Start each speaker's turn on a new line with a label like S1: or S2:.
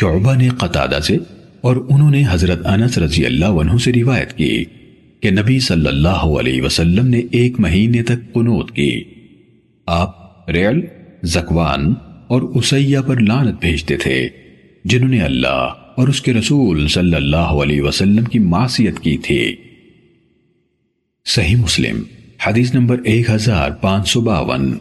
S1: شعبہ نے قطادہ سے اور انہوں نے حضرت انس رضی اللہ عنہ سے روایت کی کہ نبی صلی اللہ علیہ وسلم نے ایک مہینے تک قنوت کی۔ آپ ریل، زکوان اور اسیہ پر لانت بھیجتے تھے، جنہوں نے اللہ اور اس کے رسول صلی اللہ علیہ وسلم کی معصیت کی تھی۔ صحیح مسلم، حدیث نمبر ایک ہزار پانچ سو باون۔